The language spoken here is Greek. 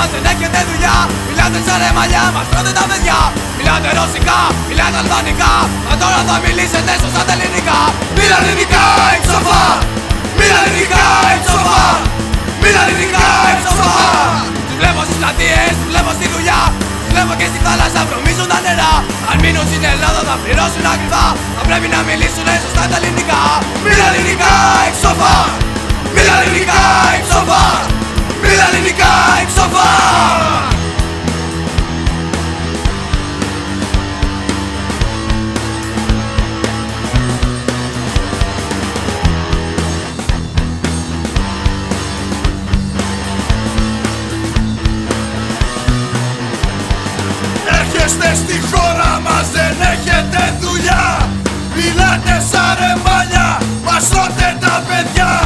μας δεν έχετε δουλειά. Μιλάτε σαν ρε μαλλιά, μας τρώτε τα παιδιά. Μιλάτε ρωσικά, μιλάτε αλβανικά. Μα τώρα θα μιλήσετε σωστά τα ελληνικά. Μιλά ελληνικά, εξωφά Μιλά ελληνικά, εξωφά Μιλά ελληνικά, εξωφά Τους βλέπω στις πλατείες, τους βλέπω στη δουλειά. Τους βλέπω και στη θάλασσα, βρωμίζουν τα νερά. Αν μείνουν στην Ελλάδα θα πληρώσουν ακριβά. Θα πρέπει να μιλήσουν σωστά τα ελληνικά. Μιλά ελληνικά, στη χώρα μας δεν έχετε δουλειά. Μιλάτε σαν ρεμάλια, μας τρώτε τα παιδιά